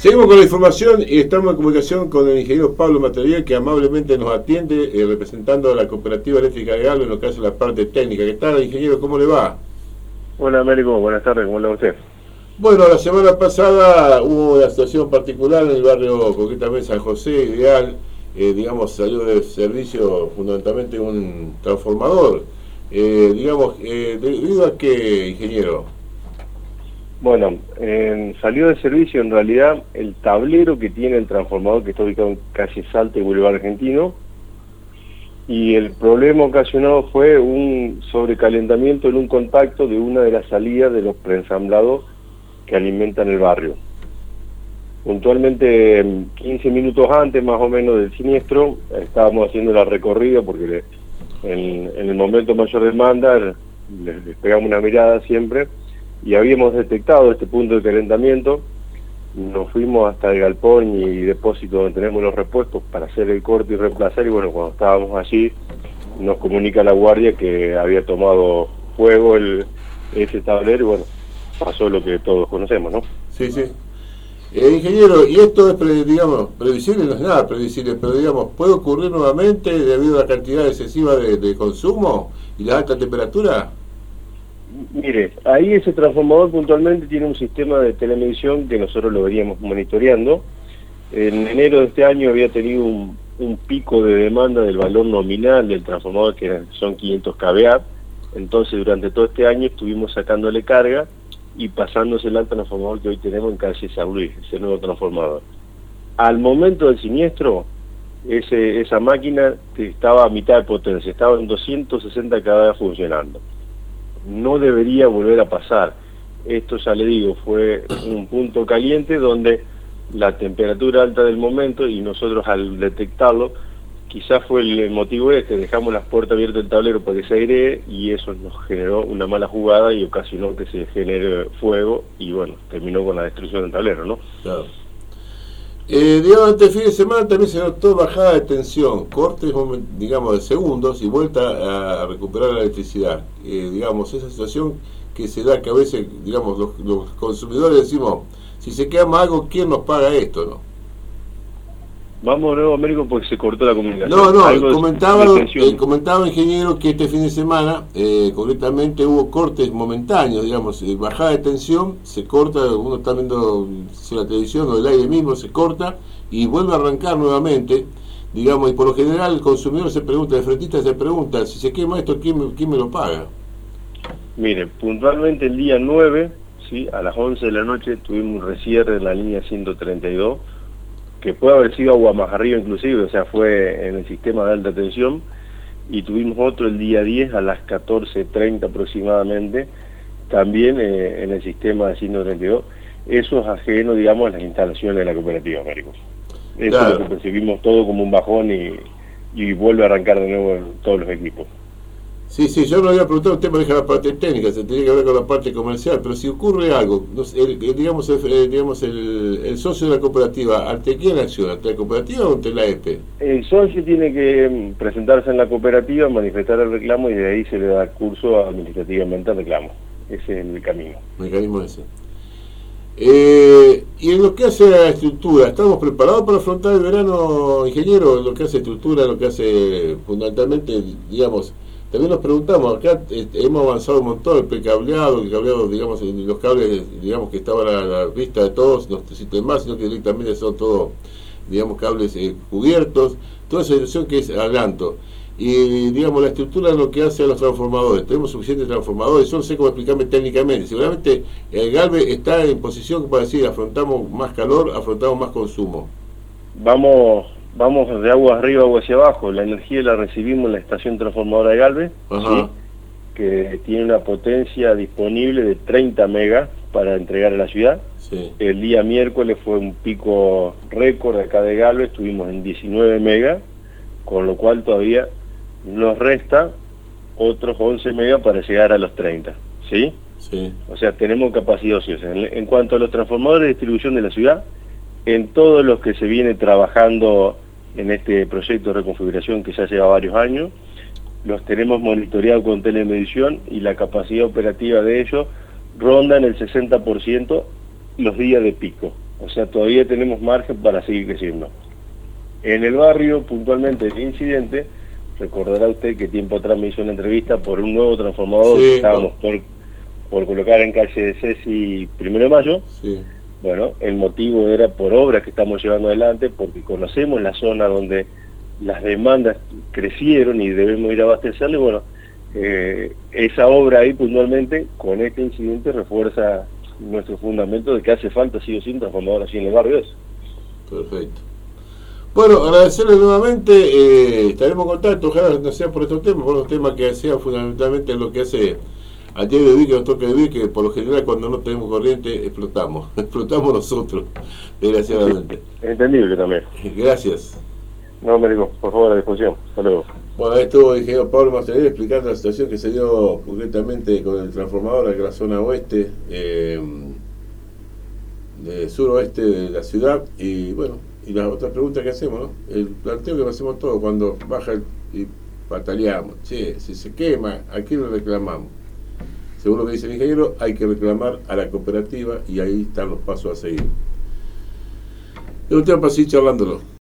Seguimos con la información y estamos en comunicación con el ingeniero Pablo Material que amablemente nos atiende eh, representando a la Cooperativa Eléctrica de Galvez en lo que hace la parte técnica. ¿Qué tal, ingeniero? ¿Cómo le va? Hola, Américo. Buenas tardes. ¿Cómo le va usted? Bueno, la semana pasada hubo una situación particular en el barrio, concretamente San José, Ideal. Eh, digamos, salió de servicio fundamentalmente un transformador. Eh, digamos, ¿debido a qué, ingeniero? Bueno, salió de servicio en realidad el tablero que tiene el transformador que está ubicado en calle Salta y Boulevard Argentino y el problema ocasionado fue un sobrecalentamiento en un contacto de una de las salidas de los preensamblados que alimentan el barrio. Puntualmente 15 minutos antes más o menos del siniestro estábamos haciendo la recorrida porque en, el momento mayor demanda les pegamos una mirada siempre y habíamos detectado este punto de calentamiento, nos fuimos hasta el galpón y depósito donde tenemos los repuestos para hacer el corte y reemplazar y bueno, cuando estábamos allí nos comunica la guardia que había tomado fuego el, ese tablero y bueno, pasó lo que todos conocemos, ¿no? Sí, sí. Eh, ingeniero, ¿y esto es, digamos, previsible? No es nada previsible, pero digamos, ¿puede ocurrir nuevamente debido a la cantidad excesiva de consumo y la alta temperatura? Mire, ahí ese transformador puntualmente tiene un sistema de telemedición que nosotros lo veríamos monitoreando. En enero de este año había tenido un, pico de demanda del valor nominal del transformador que son 500 kVA. Entonces durante todo este año estuvimos sacándole carga y pasándose al transformador que hoy tenemos en calle San Luis, ese nuevo transformador. Al momento del siniestro, esa máquina estaba a mitad de potencia, estaba en 260 kVA funcionando no debería volver a pasar. Esto ya le digo, fue un punto caliente donde la temperatura alta del momento y nosotros al detectarlo, quizás fue el motivo este, dejamos las puertas abiertas del tablero para que se airee y eso nos generó una mala jugada y ocasionó que se genere fuego y bueno, terminó con la destrucción del tablero, ¿no? Claro. Eh, digamos, este fin de semana también se notó bajada de tensión, cortes, digamos, de segundos y vuelta a recuperar la electricidad. Eh, digamos, esa situación que se da que a veces, digamos, los, los consumidores decimos, si se quema algo, ¿quién nos paga esto? no Vamos nuevo Américo porque se cortó la comunicación. No, no, comentaba, el comentaba ingeniero que este fin de semana eh, concretamente hubo cortes momentáneos, digamos, eh, bajada de tensión, se corta, uno está viendo la televisión o el aire mismo, se corta y vuelve a arrancar nuevamente, digamos, y por lo general el consumidor se pregunta, el fretista se pregunta, si se quema esto, ¿quién, quién me lo paga? Mire, puntualmente el día 9, ¿sí? a las 11 de la noche tuvimos un resierre en la línea 132 que puede haber sido agua más arriba inclusive, o sea, fue en el sistema de alta tensión, y tuvimos otro el día 10 a las 14.30 aproximadamente, también eh, en el sistema de 132. Eso es ajeno, digamos, a las instalaciones de la cooperativa, Américo. Eso es lo que percibimos todo como un bajón y, y vuelve a arrancar de nuevo en todos los equipos. Sí, sí, yo no había preguntado, usted maneja la parte técnica, se tiene que ver con la parte comercial, pero si ocurre algo, digamos, el, digamos el, socio de la cooperativa, ¿ante quién acciona? ¿Ante la cooperativa o ante la EPE? El socio tiene que mm, presentarse en la cooperativa, manifestar el reclamo y de ahí se le da curso administrativamente al reclamo. Ese es el camino. El mecanismo ese. Eh, y en lo que hace la estructura, ¿estamos preparados para afrontar el verano, ingeniero? En lo que hace estructura, en lo que hace fundamentalmente, digamos, también nos preguntamos, acá este, hemos avanzado un montón, el precableado, el cableado, digamos, los cables, digamos, que estaban a la vista de todos, no existen más, sino que directamente son todos, digamos, cables eh, cubiertos, toda esa dirección que es adelanto. Y, digamos, la estructura es lo que hace a los transformadores. Tenemos suficientes transformadores, yo no sé cómo explicarme técnicamente. Seguramente el galve está en posición para decir, afrontamos más calor, afrontamos más consumo. Vamos vamos de agua arriba, agua hacia abajo. La energía la recibimos en la estación transformadora de Galvez, que tiene una potencia disponible de 30 megas para entregar a la ciudad. El día miércoles fue un pico récord acá de Galvez, estuvimos en 19 megas, con lo cual todavía nos resta otros 11 megas para llegar a los 30. ¿Sí? Sí. O sea, tenemos capacidad ociosa. En, en cuanto a los transformadores de distribución de la ciudad, en todos los que se viene trabajando en este proyecto de reconfiguración que ya lleva varios años. Los tenemos monitoreados con telemedición y la capacidad operativa de ellos ronda en el 60% los días de pico. O sea, todavía tenemos margen para seguir creciendo. En el barrio, puntualmente, el incidente, recordará usted que tiempo atrás me hizo una entrevista por un nuevo transformador que estábamos por, por colocar en calle de Ceci primero de mayo. Bueno, el motivo era por obras que estamos llevando adelante, porque conocemos la zona donde las demandas crecieron y debemos ir a abastecerle. Bueno, eh, esa obra ahí puntualmente, con este incidente, refuerza nuestro fundamento de que hace falta, sí o sí, un transformador así en el barrio. Perfecto. Bueno, agradecerle nuevamente, eh, estaremos en contacto, ojalá no sea por estos temas, por los temas que sea fundamentalmente lo que hace de hoy que nos toca vivir, que por lo general cuando no tenemos corriente explotamos, explotamos nosotros, desgraciadamente. entendible también. Gracias. No, me digo, por favor, a disposición. Hasta luego. Bueno, ahí estuvo el ingeniero Pablo Masterén explicando la situación que se dio concretamente con el transformador de la zona oeste, eh, de suroeste de la ciudad, y bueno, y las otras preguntas que hacemos, ¿no? El planteo que hacemos todos cuando baja y pataleamos, che, si se quema, ¿a quién le reclamamos? Según lo que dice el ingeniero, hay que reclamar a la cooperativa y ahí están los pasos a seguir. Es un tema para seguir charlándolo.